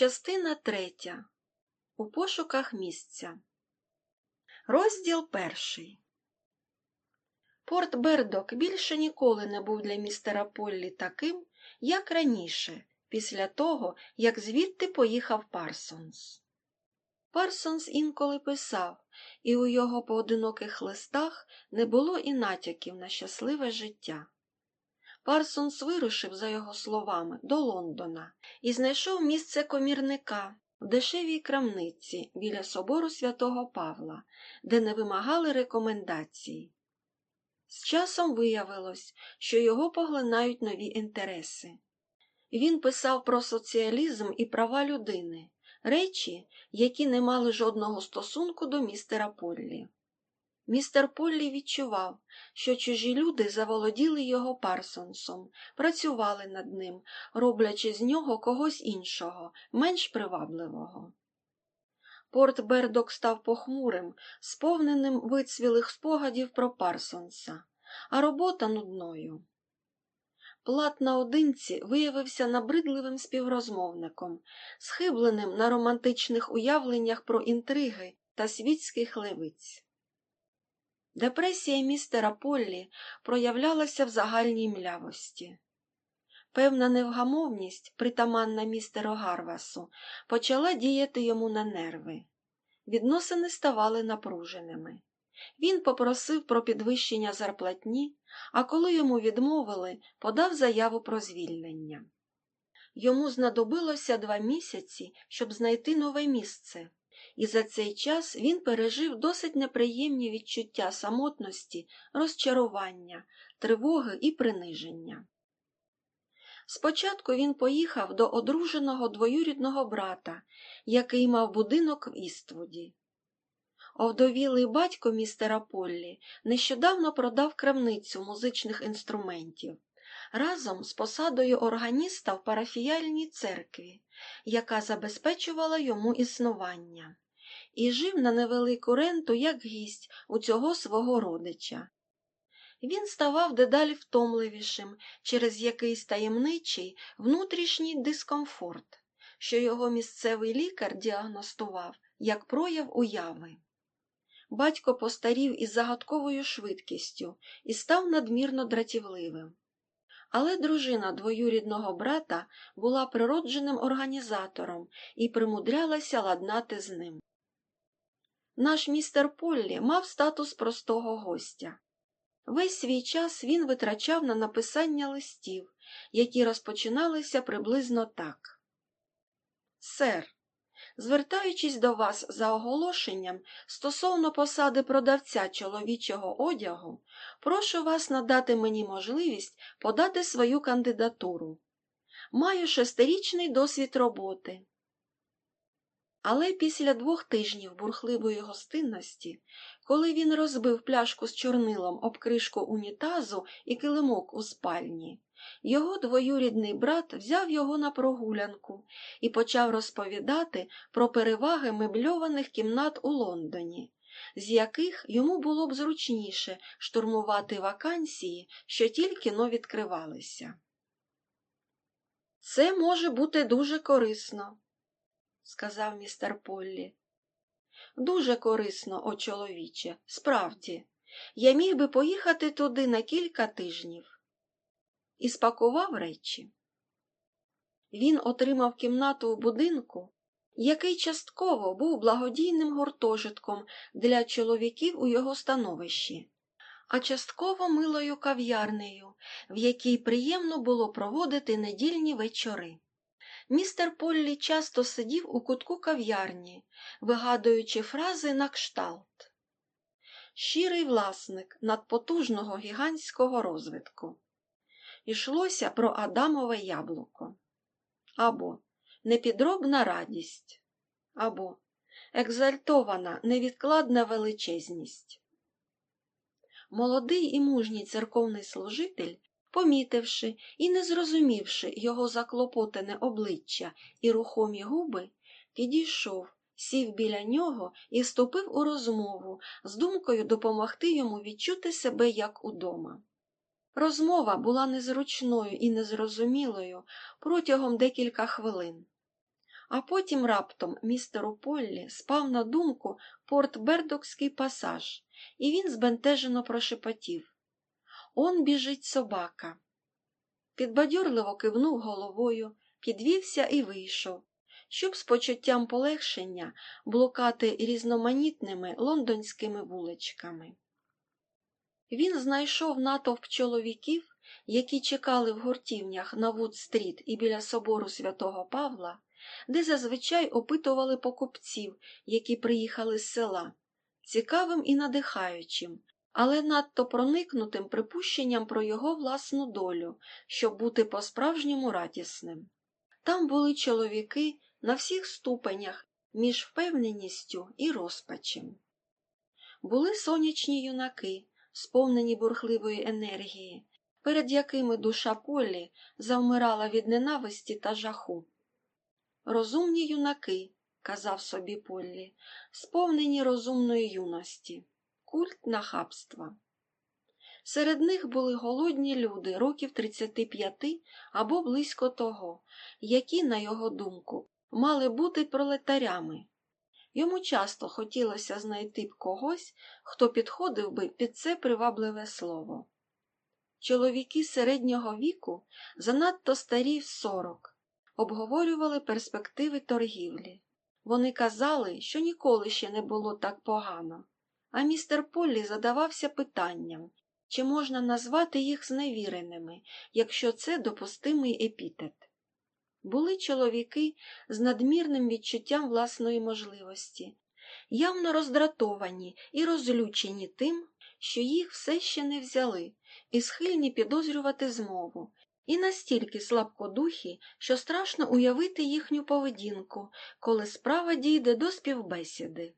Частина третя. У пошуках місця. Розділ перший. Порт Бердок більше ніколи не був для містера Поллі таким, як раніше, після того, як звідти поїхав Парсонс. Парсонс інколи писав, і у його поодиноких листах не було і натяків на щасливе життя. Парсонс вирушив, за його словами, до Лондона і знайшов місце комірника в дешевій крамниці біля собору святого Павла, де не вимагали рекомендацій. З часом виявилось, що його поглинають нові інтереси. Він писав про соціалізм і права людини, речі, які не мали жодного стосунку до містера Поллі. Містер Поллі відчував, що чужі люди заволоділи його Парсонсом, працювали над ним, роблячи з нього когось іншого, менш привабливого. Порт Бердок став похмурим, сповненим вицвілих спогадів про Парсонса, а робота нудною. Плат наодинці виявився набридливим співрозмовником, схибленим на романтичних уявленнях про інтриги та світських левиць. Депресія містера Поллі проявлялася в загальній млявості. Певна невгамовність, притаманна містеру Гарвасу, почала діяти йому на нерви. Відносини ставали напруженими. Він попросив про підвищення зарплатні, а коли йому відмовили, подав заяву про звільнення. Йому знадобилося два місяці, щоб знайти нове місце, і за цей час він пережив досить неприємні відчуття самотності, розчарування, тривоги і приниження. Спочатку він поїхав до одруженого двоюрідного брата, який мав будинок в Іствуді. Овдовілий батько містера Поллі нещодавно продав крамницю музичних інструментів разом з посадою органіста в парафіяльній церкві, яка забезпечувала йому існування, і жив на невелику ренту як гість у цього свого родича. Він ставав дедалі втомливішим через якийсь таємничий внутрішній дискомфорт, що його місцевий лікар діагностував як прояв уяви. Батько постарів із загадковою швидкістю і став надмірно дратівливим. Але дружина двоюрідного брата була природженим організатором і примудрялася ладнати з ним. Наш містер Поллі мав статус простого гостя. Весь свій час він витрачав на написання листів, які розпочиналися приблизно так. Сер, звертаючись до вас за оголошенням стосовно посади продавця чоловічого одягу, прошу вас надати мені можливість подати свою кандидатуру. Маю шестирічний досвід роботи. Але після двох тижнів бурхливої гостинності, коли він розбив пляшку з чорнилом об кришку унітазу і килимок у спальні, його двоюрідний брат взяв його на прогулянку і почав розповідати про переваги мебльованих кімнат у Лондоні, з яких йому було б зручніше штурмувати вакансії, що тільки но відкривалися. Це може бути дуже корисно, сказав містер Поллі. Дуже корисно, о чоловіче, справді. Я міг би поїхати туди на кілька тижнів. І спакував речі. Він отримав кімнату у будинку, який частково був благодійним гуртожитком для чоловіків у його становищі, а частково милою кав'ярнею, в якій приємно було проводити недільні вечори. Містер Поллі часто сидів у кутку кав'ярні, вигадуючи фрази на кшталт. Щирий власник надпотужного гігантського розвитку. Ішлося про Адамове яблуко. Або непідробна радість, або екзальтована невідкладна величезність. Молодий і мужній церковний служитель помітивши і не зрозумівши його заклопотане обличчя і рухомі губи, підійшов, сів біля нього і вступив у розмову з думкою допомогти йому відчути себе як удома. Розмова була незручною і незрозумілою протягом декілька хвилин. А потім раптом містеру Поллі спав на думку порт Бердокський пасаж, і він збентежено прошепотів Он біжить собака. Підбадьорливо кивнув головою, підвівся і вийшов, щоб з почуттям полегшення блукати різноманітними лондонськими вуличками. Він знайшов натовп чоловіків, які чекали в гуртівнях на Вуд-стріт і біля собору святого Павла, де зазвичай опитували покупців, які приїхали з села, цікавим і надихаючим, але надто проникнутим припущенням про його власну долю, щоб бути по-справжньому радісним. Там були чоловіки на всіх ступенях між впевненістю і розпачем. Були сонячні юнаки, сповнені бурхливої енергії, перед якими душа Полі завмирала від ненависті та жаху. Розумні юнаки, казав собі Поллі, сповнені розумної юності, культ нахабства. Серед них були голодні люди років 35 або близько того, які, на його думку, мали бути пролетарями. Йому часто хотілося знайти б когось, хто підходив би під це привабливе слово. Чоловіки середнього віку, занадто старі в сорок, обговорювали перспективи торгівлі. Вони казали, що ніколи ще не було так погано, а містер Поллі задавався питанням, чи можна назвати їх зневіреними, якщо це допустимий епітет. Були чоловіки з надмірним відчуттям власної можливості, явно роздратовані і розлючені тим, що їх все ще не взяли, і схильні підозрювати змову, і настільки слабкодухі, що страшно уявити їхню поведінку, коли справа дійде до співбесіди.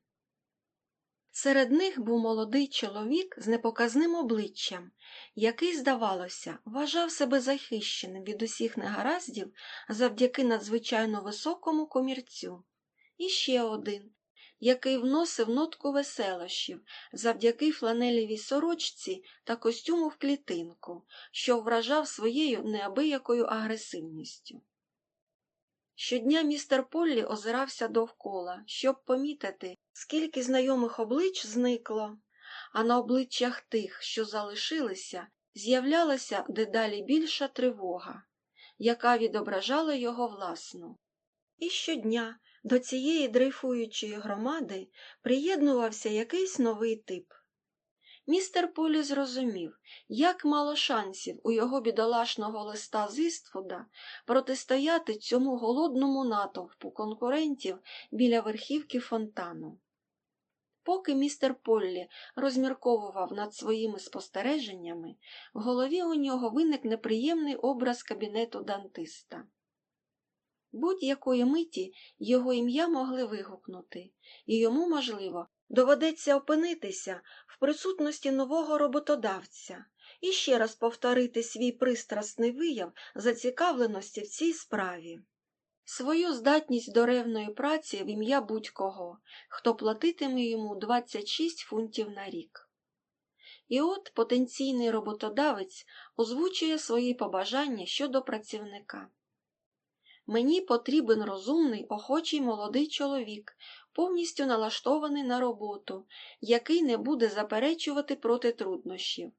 Серед них був молодий чоловік з непоказним обличчям, який, здавалося, вважав себе захищеним від усіх негараздів завдяки надзвичайно високому комірцю. І ще один, який вносив нотку веселощів завдяки фланелевій сорочці та костюму в клітинку, що вражав своєю неабиякою агресивністю. Щодня містер Поллі озирався довкола, щоб помітити, скільки знайомих облич зникло, а на обличчях тих, що залишилися, з'являлася дедалі більша тривога, яка відображала його власну. І щодня до цієї дрейфуючої громади приєднувався якийсь новий тип. Містер Полі зрозумів, як мало шансів у його бідолашного листа з Іствуда протистояти цьому голодному натовпу конкурентів біля верхівки фонтану. Поки містер Поллі розмірковував над своїми спостереженнями, в голові у нього виник неприємний образ кабінету дантиста. Будь-якої миті його ім'я могли вигукнути, і йому, можливо, доведеться опинитися в присутності нового роботодавця і ще раз повторити свій пристрасний вияв зацікавленості в цій справі. Свою здатність до ревної праці в ім'я будь-кого, хто платитиме йому 26 фунтів на рік. І от потенційний роботодавець озвучує свої побажання щодо працівника. Мені потрібен розумний, охочий молодий чоловік, повністю налаштований на роботу, який не буде заперечувати проти труднощів.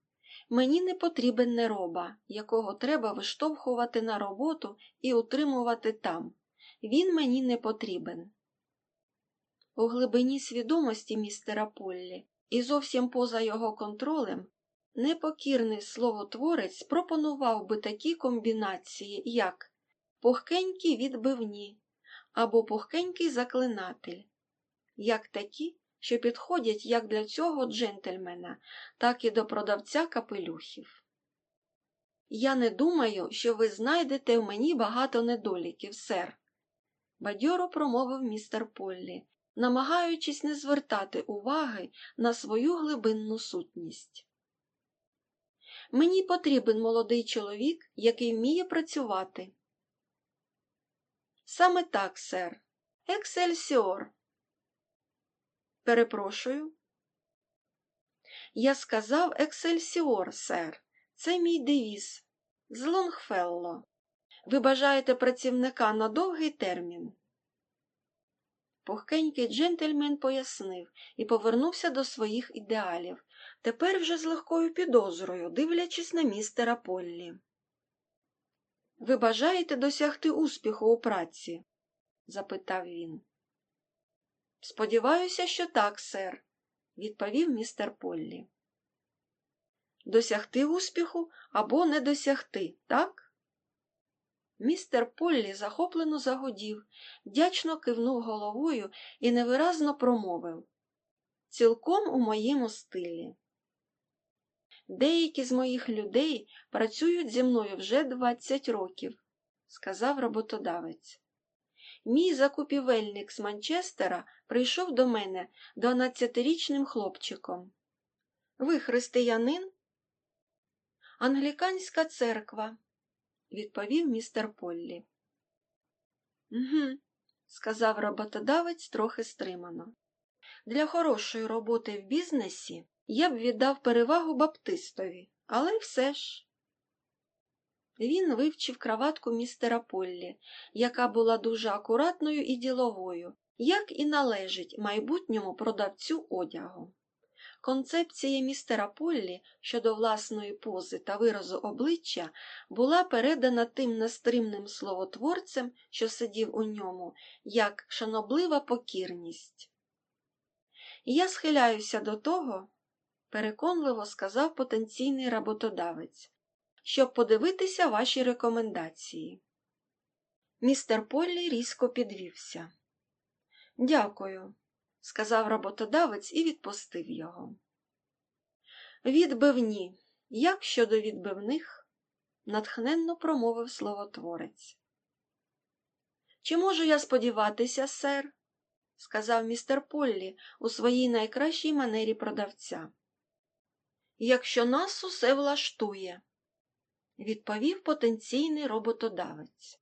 Мені не потрібен нероба, якого треба виштовхувати на роботу і утримувати там. Він мені не потрібен. У глибині свідомості містера Поллі і зовсім поза його контролем непокірний словотворець пропонував би такі комбінації, як пухкенькі відбивні або пухкенький заклинатель, як такі, що підходять як для цього джентльмена, так і до продавця капелюхів. Я не думаю, що ви знайдете в мені багато недоліків, сер, бадьоро промовив містер Поллі, намагаючись не звертати уваги на свою глибинну сутність. Мені потрібен молодий чоловік, який вміє працювати. Саме так, сер. Ексельсіор. Перепрошую. Я сказав Ексельсіор, сер. Це мій девіз. З Лонгфелло. Ви бажаєте працівника на довгий термін? Пухкенький джентльмен пояснив і повернувся до своїх ідеалів, тепер вже з легкою підозрою, дивлячись на містера Поллі. Ви бажаєте досягти успіху у праці? запитав він. Сподіваюся, що так, сер, відповів містер Поллі. Досягти успіху або не досягти, так? Містер Поллі захоплено загудів, вдячно кивнув головою і невиразно промовив Цілком у моєму стилі. Деякі з моїх людей працюють зі мною вже 20 років, сказав роботодавець. Мій закупівельник з Манчестера прийшов до мене 12-річним хлопчиком. Ви християнин? Англіканська церква, відповів містер Поллі. «Угу», – сказав роботодавець трохи стримано. Для хорошої роботи в бізнесі я б віддав перевагу баптистові, але все ж. Він вивчив краватку містера Поллі, яка була дуже акуратною і діловою, як і належить майбутньому продавцю одягу. Концепція містера Поллі щодо власної пози та виразу обличчя була передана тим нестримним словотворцем, що сидів у ньому, як шаноблива покірність. Я схиляюся до того, переконливо сказав потенційний роботодавець, щоб подивитися ваші рекомендації. Містер Поллі різко підвівся. Дякую, сказав роботодавець і відпустив його. Відбивні. Як щодо відбивних? натхненно промовив словотворець. Чи можу я сподіватися, сер? сказав містер Поллі у своїй найкращій манері продавця. Якщо нас усе влаштує, відповів потенційний роботодавець.